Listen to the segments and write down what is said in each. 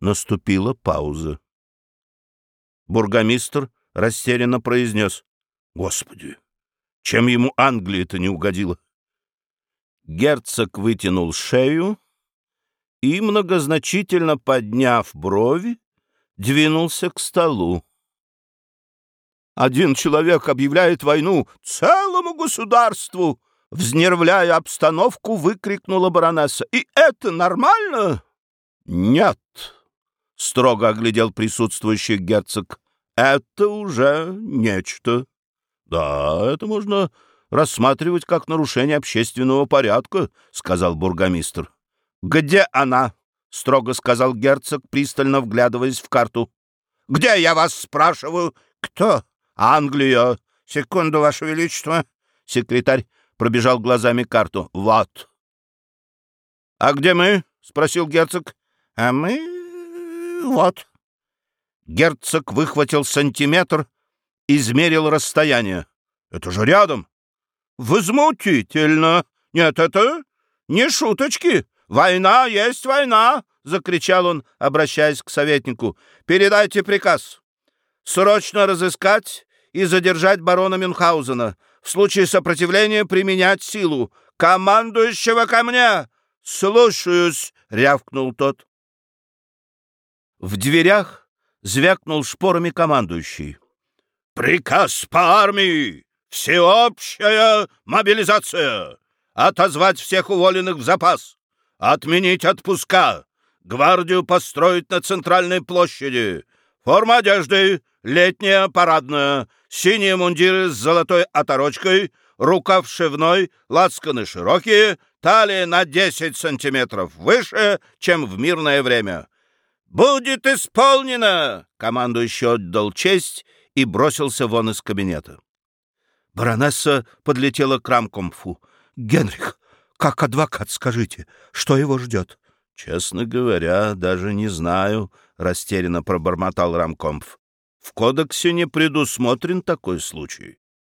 Наступила пауза. Бургомистр растерянно произнес. «Господи, чем ему Англия-то не угодила?» Герцог вытянул шею и, многозначительно подняв брови, двинулся к столу. «Один человек объявляет войну целому государству!» Взнервляя обстановку, выкрикнула баронесса. «И это нормально?» «Нет!» — строго оглядел присутствующий герцог. «Это уже нечто. Да, это можно рассматривать как нарушение общественного порядка», — сказал бургомистр. «Где она?» — строго сказал герцог, пристально вглядываясь в карту. «Где я вас спрашиваю? Кто? Англия. Секунду, Ваше Величество». Секретарь пробежал глазами карту. «Вот». «А где мы?» — спросил герцог. «А мы... вот». Герцог выхватил сантиметр, измерил расстояние. «Это же рядом!» «Возмутительно! Нет, это не шуточки! Война есть война!» — закричал он, обращаясь к советнику. «Передайте приказ. Срочно разыскать и задержать барона Мюнхгаузена. В случае сопротивления применять силу. Командующего ко мне!» «Слушаюсь!» — рявкнул тот. В дверях звякнул шпорами командующий. «Приказ по армии! Всеобщая мобилизация! Отозвать всех уволенных в запас! Отменить отпуска! Гвардию построить на центральной площади! Форма одежды! Летняя парадная! Синие мундиры с золотой оторочкой! Рукав шивной, лацканы широкие, талия на 10 сантиметров выше, чем в мирное время!» «Будет исполнено!» — командующий отдал честь и бросился вон из кабинета. Баронесса подлетела к Рамкомфу. «Генрих, как адвокат, скажите, что его ждет?» «Честно говоря, даже не знаю», — растерянно пробормотал Рамкомф. «В кодексе не предусмотрен такой случай».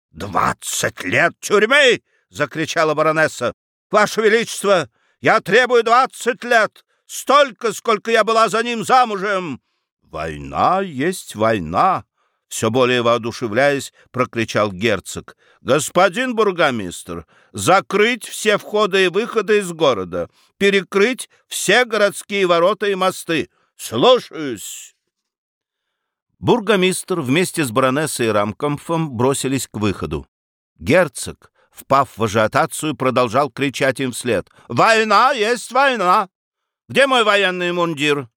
«Двадцать лет тюрьмы!» — закричала баронесса. «Ваше Величество, я требую двадцать лет! Столько, сколько я была за ним замужем!» «Война есть война!» Все более воодушевляясь, прокричал герцог. «Господин бургомистр, закрыть все входы и выходы из города, перекрыть все городские ворота и мосты. Слушаюсь!» Бургомистр вместе с баронессой Рамкомфом бросились к выходу. Герцог, впав в ажиотацию, продолжал кричать им вслед. «Война есть война! Где мой военный мундир?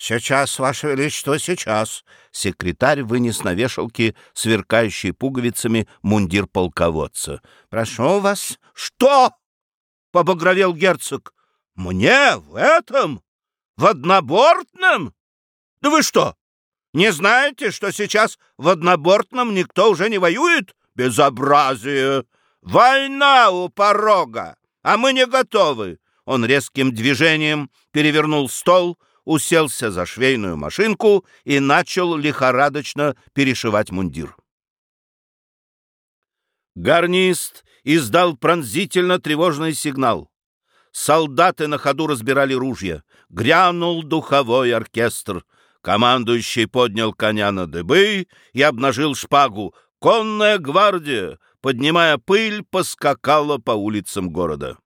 «Сейчас, Ваше Величество, сейчас!» Секретарь вынес на вешалке, сверкающий пуговицами, мундир полководца. «Прошу вас!» «Что?» — побагровел герцог. «Мне в этом? В однобортном? Да вы что, не знаете, что сейчас в однобортном никто уже не воюет? Безобразие! Война у порога, а мы не готовы!» Он резким движением перевернул стол, уселся за швейную машинку и начал лихорадочно перешивать мундир. Гарнист издал пронзительно тревожный сигнал. Солдаты на ходу разбирали ружья. Грянул духовой оркестр. Командующий поднял коня на дыбы и обнажил шпагу. Конная гвардия, поднимая пыль, поскакала по улицам города.